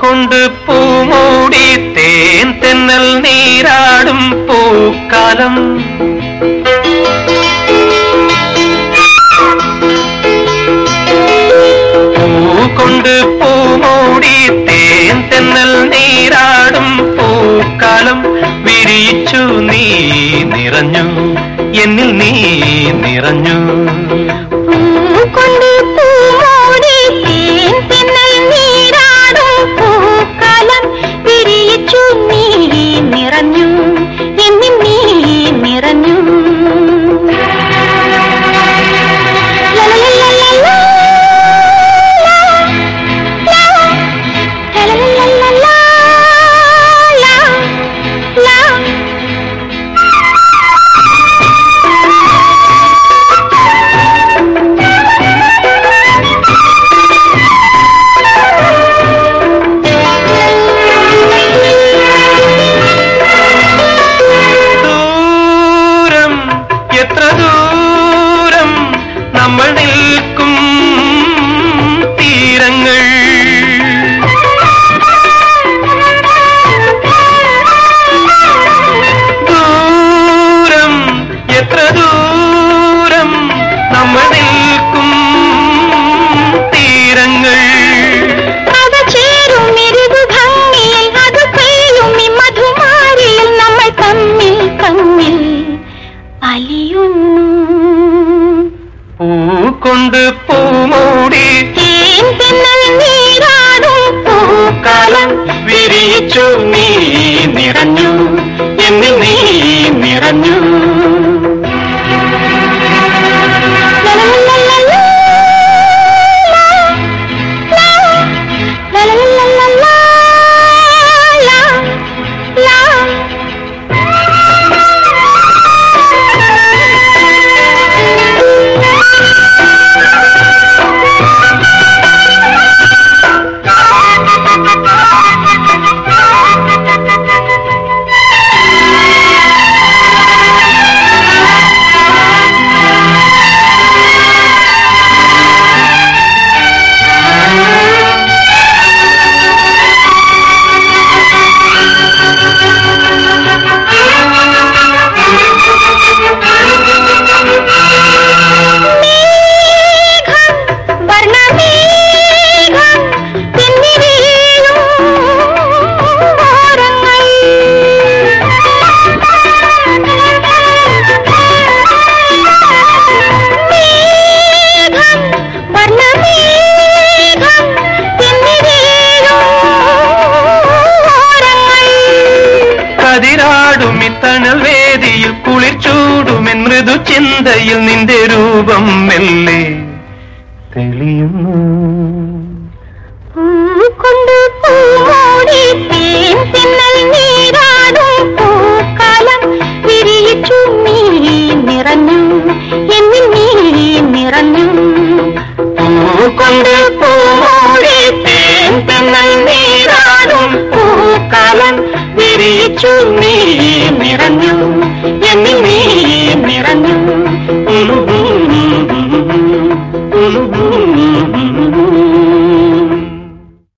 കൊണ്ട് പൂമൂടി തേൻ തെന്നൽ നീരാടും പൂക്കാലം. കൊണ്ട് പൂമൂടി തേൻ തെന്നൽ നീരാടും പൂക്കാലം. വിരിയിച്ചു നീ നിറഞ്ഞു എന്നിൽ നീ നിറഞ്ഞു. നമ്മൾ നിൽക്കും തീരങ്ങൾ. ദൂരം എത്ര ദൂരം നമ്മൾ പൂ കൊണ്ട് പൂമൂടി തേൻ തിന്നൽ നീരാടും പൂക്കാലം ഇത്തണൽ വേദിയിൽ കുളിർ ചൂടുമെൻ മൃദു ചിന്തയിൽ നിന്റെ രൂപം മെല്ലെ തെളിയുന്നു. കൊണ്ട് പൂമൂടി തേൻ തിന്നൽ നീരാടും പൂക്കാലം വിരിയിച്ചു നീ നിറഞ്ഞു എന്നിൽ നീ നിറഞ്ഞു. കൊണ്ട് പൂമൂടി തേൻ തെന്നൽ നീരാടും പൂക്കാലം വിരിയിച്ചു നീ നിറഞ്ഞു. എന്നിൽ